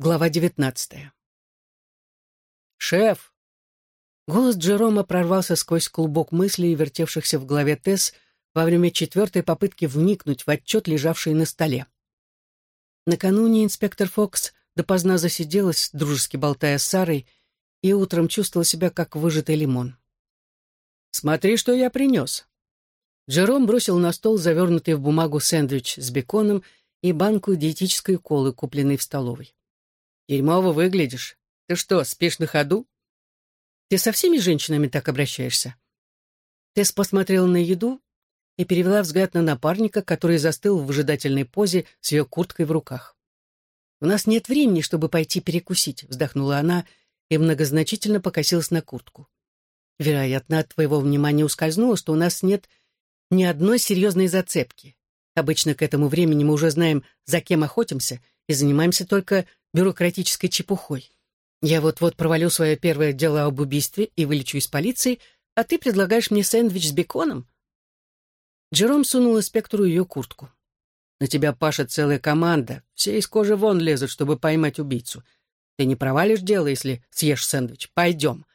Глава девятнадцатая. «Шеф!» Голос Джерома прорвался сквозь клубок мыслей, вертевшихся в голове Тесс во время четвертой попытки вникнуть в отчет, лежавший на столе. Накануне инспектор Фокс допоздна засиделась, дружески болтая с Сарой, и утром чувствовала себя как выжатый лимон. «Смотри, что я принес!» Джером бросил на стол завернутый в бумагу сэндвич с беконом и банку диетической колы, купленной в столовой. «Дерьмово выглядишь. Ты что, спишь на ходу?» «Ты со всеми женщинами так обращаешься?» Тесс посмотрела на еду и перевела взгляд на напарника, который застыл в выжидательной позе с ее курткой в руках. «У нас нет времени, чтобы пойти перекусить», — вздохнула она и многозначительно покосилась на куртку. «Вероятно, от твоего внимания ускользнуло, что у нас нет ни одной серьезной зацепки. Обычно к этому времени мы уже знаем, за кем охотимся, и занимаемся только бюрократической чепухой. Я вот-вот провалю свое первое дело об убийстве и вылечу из полиции, а ты предлагаешь мне сэндвич с беконом?» Джером сунул инспектору ее куртку. «На тебя пашет целая команда. Все из кожи вон лезут, чтобы поймать убийцу. Ты не провалишь дело, если съешь сэндвич. Пойдем.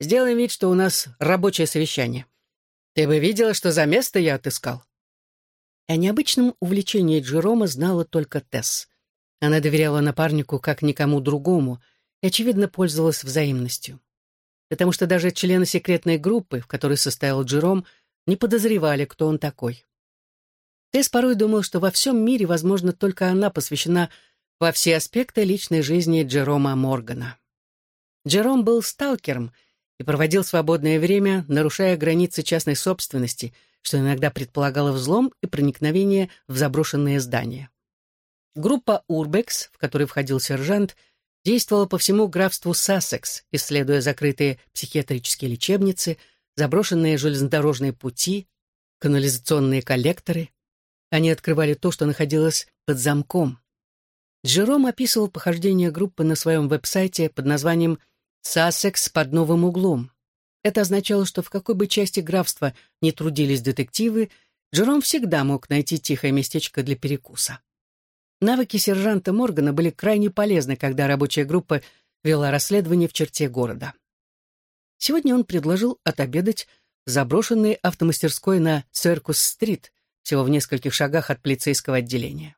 Сделаем вид, что у нас рабочее совещание. Ты бы видела, что за место я отыскал?» О необычном увлечении Джерома знала только Тесс. Она доверяла напарнику как никому другому и, очевидно, пользовалась взаимностью. Потому что даже члены секретной группы, в которой состоял Джером, не подозревали, кто он такой. Тесс порой думал, что во всем мире, возможно, только она посвящена во все аспекты личной жизни Джерома Моргана. Джером был сталкером и проводил свободное время, нарушая границы частной собственности, что иногда предполагало взлом и проникновение в заброшенные здания. Группа «Урбекс», в которой входил сержант, действовала по всему графству Сассекс, исследуя закрытые психиатрические лечебницы, заброшенные железнодорожные пути, канализационные коллекторы. Они открывали то, что находилось под замком. Джером описывал похождения группы на своем веб-сайте под названием «Сассекс под новым углом». Это означало, что в какой бы части графства не трудились детективы, Джером всегда мог найти тихое местечко для перекуса. Навыки сержанта Моргана были крайне полезны, когда рабочая группа вела расследование в черте города. Сегодня он предложил отобедать в заброшенной автомастерской на Церкус-стрит, всего в нескольких шагах от полицейского отделения.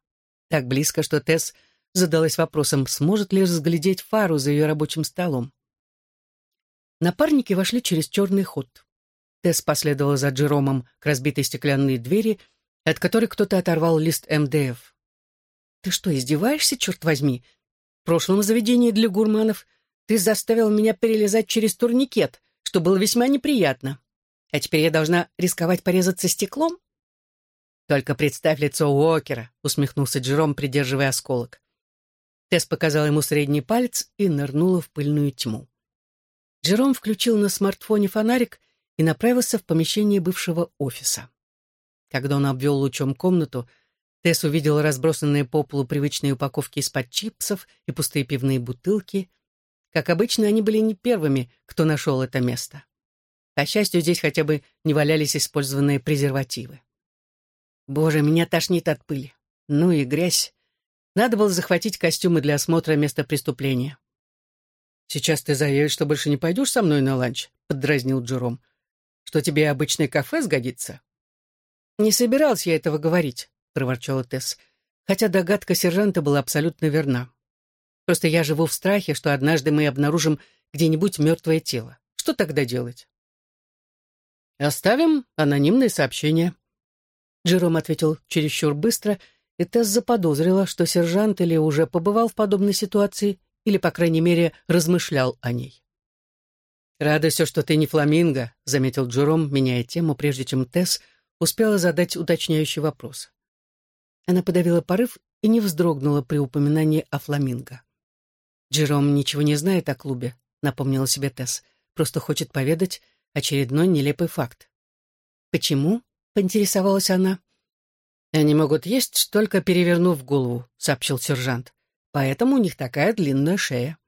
Так близко, что Тесс задалась вопросом, сможет ли разглядеть фару за ее рабочим столом. Напарники вошли через черный ход. Тесс последовала за Джеромом к разбитой стеклянной двери, от которой кто-то оторвал лист МДФ. «Ты что, издеваешься, черт возьми? В прошлом заведении для гурманов ты заставил меня перелезать через турникет, что было весьма неприятно. А теперь я должна рисковать порезаться стеклом?» «Только представь лицо Уокера», — усмехнулся Джером, придерживая осколок. Тесс показал ему средний палец и нырнула в пыльную тьму. Джером включил на смартфоне фонарик и направился в помещение бывшего офиса. Когда он обвел лучом комнату, Тесс увидела разбросанные по полу привычные упаковки из-под чипсов и пустые пивные бутылки. Как обычно, они были не первыми, кто нашел это место. По счастью, здесь хотя бы не валялись использованные презервативы. Боже, меня тошнит от пыли. Ну и грязь. Надо было захватить костюмы для осмотра места преступления. «Сейчас ты заявишь, что больше не пойдешь со мной на ланч?» — поддразнил Джером. «Что тебе обычное кафе сгодится?» «Не собирался я этого говорить», — проворчала Тесс, хотя догадка сержанта была абсолютно верна. «Просто я живу в страхе, что однажды мы обнаружим где-нибудь мертвое тело. Что тогда делать?» «Оставим анонимное сообщение». Джером ответил чересчур быстро, и Тесс заподозрила, что сержант или уже побывал в подобной ситуации, или, по крайней мере, размышлял о ней. «Радуйся, что ты не фламинго», — заметил Джером, меняя тему, прежде чем Тесс успела задать уточняющий вопрос. Она подавила порыв и не вздрогнула при упоминании о фламинго. «Джером ничего не знает о клубе», — напомнила себе Тесс, «просто хочет поведать очередной нелепый факт». «Почему?» — поинтересовалась она. «Они могут есть, только перевернув голову», — сообщил сержант. Поэтому у них такая длинная шея.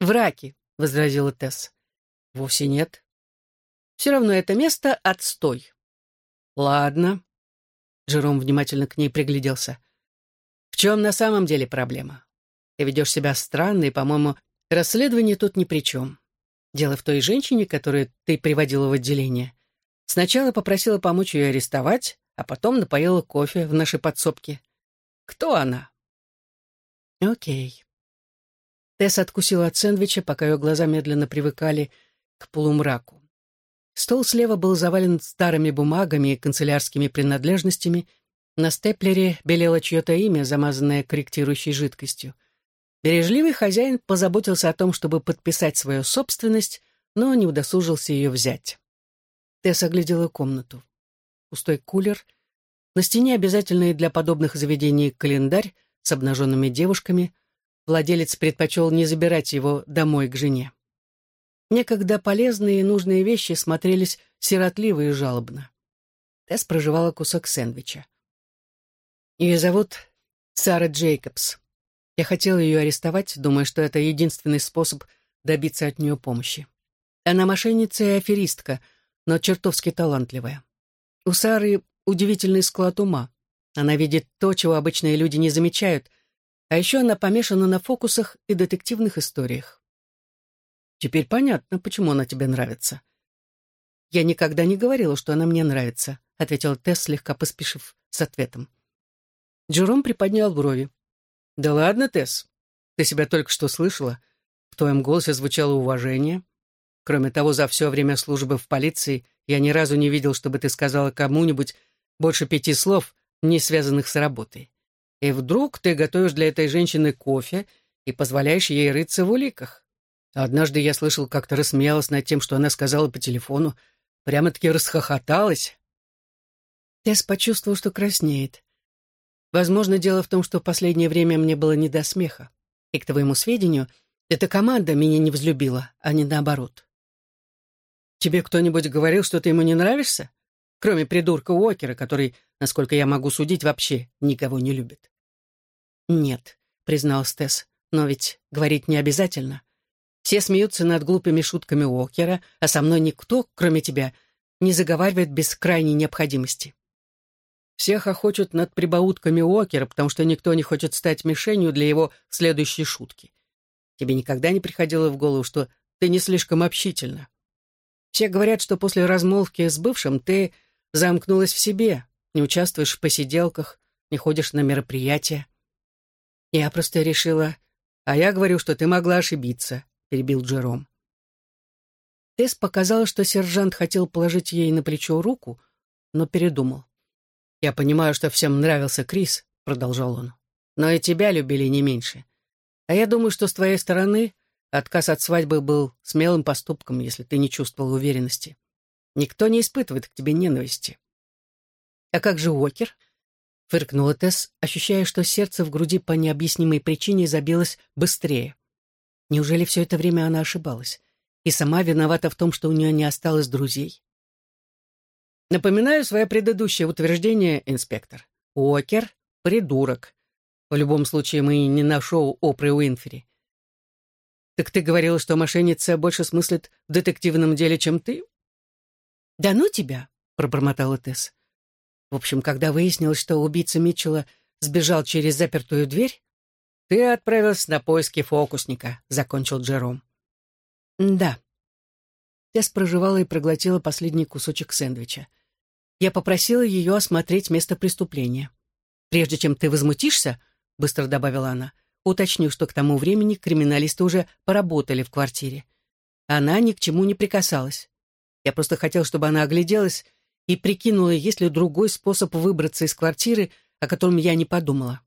«Враки», — возразила Тесс. «Вовсе нет. Все равно это место — отстой». «Ладно». Джером внимательно к ней пригляделся. «В чем на самом деле проблема? Ты ведешь себя странно, и, по-моему, расследование тут ни при чем. Дело в той женщине, которую ты приводила в отделение. Сначала попросила помочь ее арестовать, а потом напоила кофе в нашей подсобке. Кто она?» «Окей». Тесс откусила от сэндвича, пока ее глаза медленно привыкали к полумраку. Стол слева был завален старыми бумагами и канцелярскими принадлежностями. На степлере белело чье-то имя, замазанное корректирующей жидкостью. Бережливый хозяин позаботился о том, чтобы подписать свою собственность, но не удосужился ее взять. Тесс оглядела комнату. Пустой кулер, на стене обязательный для подобных заведений календарь с обнаженными девушками. Владелец предпочел не забирать его домой к жене. Некогда полезные и нужные вещи смотрелись сиротливо и жалобно. Тесс проживала кусок сэндвича. Ее зовут Сара Джейкобс. Я хотела ее арестовать, думая, что это единственный способ добиться от нее помощи. Она мошенница и аферистка, но чертовски талантливая. У Сары удивительный склад ума. Она видит то, чего обычные люди не замечают, а еще она помешана на фокусах и детективных историях. Теперь понятно, почему она тебе нравится. Я никогда не говорила, что она мне нравится, ответил Тесс, слегка поспешив с ответом. Джером приподнял брови. Да ладно, Тесс, ты себя только что слышала. В твоем голосе звучало уважение. Кроме того, за все время службы в полиции я ни разу не видел, чтобы ты сказала кому-нибудь больше пяти слов, не связанных с работой. И вдруг ты готовишь для этой женщины кофе и позволяешь ей рыться в уликах. Однажды я слышал, как то рассмеялась над тем, что она сказала по телефону. Прямо-таки расхохоталась. Тесс почувствовал, что краснеет. Возможно, дело в том, что в последнее время мне было не до смеха. И, к твоему сведению, эта команда меня не взлюбила, а не наоборот. Тебе кто-нибудь говорил, что ты ему не нравишься? Кроме придурка Уокера, который, насколько я могу судить, вообще никого не любит. Нет, признал Стесс, но ведь говорить не обязательно. Все смеются над глупыми шутками Уокера, а со мной никто, кроме тебя, не заговаривает без крайней необходимости. Все хохочут над прибаутками Уокера, потому что никто не хочет стать мишенью для его следующей шутки. Тебе никогда не приходило в голову, что ты не слишком общительна? Все говорят, что после размолвки с бывшим ты замкнулась в себе, не участвуешь в посиделках, не ходишь на мероприятия. Я просто решила... А я говорю, что ты могла ошибиться перебил Джером. Тесс показала, что сержант хотел положить ей на плечо руку, но передумал. «Я понимаю, что всем нравился Крис», — продолжал он. «Но и тебя любили не меньше. А я думаю, что с твоей стороны отказ от свадьбы был смелым поступком, если ты не чувствовал уверенности. Никто не испытывает к тебе ненависти». «А как же Уокер?» — фыркнула Тесс, ощущая, что сердце в груди по необъяснимой причине забилось быстрее. Неужели все это время она ошибалась? И сама виновата в том, что у нее не осталось друзей? Напоминаю свое предыдущее утверждение, инспектор. Уокер — придурок. В любом случае, мы не на шоу Опры Уинфри. Так ты говорила, что мошенница больше смыслит в детективном деле, чем ты? Да ну тебя, пробормотала Тесс. В общем, когда выяснилось, что убийца Митчелла сбежал через запертую дверь, «Ты отправилась на поиски фокусника», — закончил Джером. «Да». Тесс проживала и проглотила последний кусочек сэндвича. Я попросила ее осмотреть место преступления. «Прежде чем ты возмутишься», — быстро добавила она, уточнив, что к тому времени криминалисты уже поработали в квартире. Она ни к чему не прикасалась. Я просто хотел, чтобы она огляделась и прикинула, есть ли другой способ выбраться из квартиры, о котором я не подумала.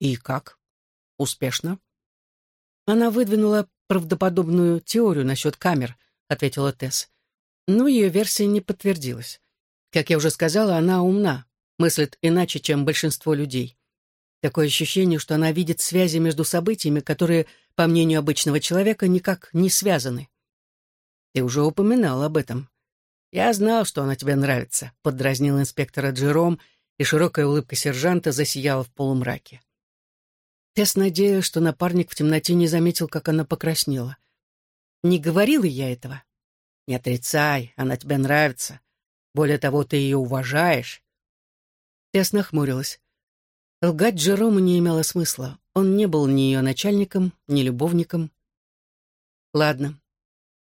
«И как?» Успешно. Она выдвинула правдоподобную теорию насчет камер, ответила Тесс. Но ее версия не подтвердилась. Как я уже сказала, она умна, мыслит иначе, чем большинство людей. Такое ощущение, что она видит связи между событиями, которые, по мнению обычного человека, никак не связаны. Ты уже упоминал об этом. Я знал, что она тебе нравится, подразнил инспектора Джером, и широкая улыбка сержанта засияла в полумраке. Тесс надеялась, что напарник в темноте не заметил, как она покраснела. «Не говорила я этого?» «Не отрицай, она тебе нравится. Более того, ты ее уважаешь». Тесс нахмурилась. Лгать Джерому не имело смысла. он не был ни ее начальником, ни любовником. Ладно,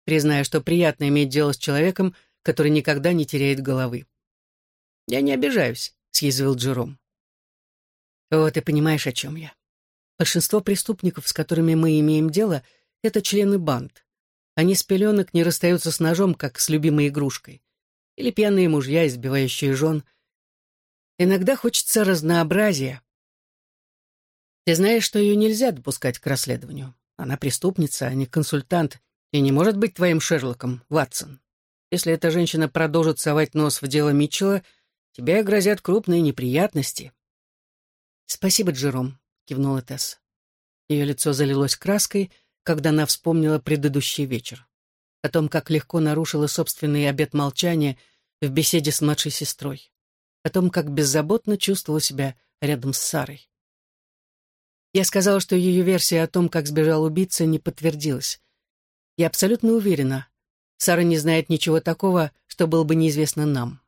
признаю, что приятно иметь дело с человеком, который никогда не теряет головы. «Я не обижаюсь», — съязвил Джером. «О, ты понимаешь, о чем я. Большинство преступников, с которыми мы имеем дело, — это члены банд. Они с пеленок не расстаются с ножом, как с любимой игрушкой. Или пьяные мужья, избивающие жен. Иногда хочется разнообразия. Ты знаешь, что ее нельзя допускать к расследованию. Она преступница, а не консультант, и не может быть твоим Шерлоком, Ватсон. Если эта женщина продолжит совать нос в дело Митчелла, тебе грозят крупные неприятности. «Спасибо, Джером», — кивнула Тесс. Ее лицо залилось краской, когда она вспомнила предыдущий вечер. О том, как легко нарушила собственный обет молчания в беседе с младшей сестрой. О том, как беззаботно чувствовала себя рядом с Сарой. Я сказала, что ее версия о том, как сбежал убийца, не подтвердилась. Я абсолютно уверена, Сара не знает ничего такого, что было бы неизвестно нам.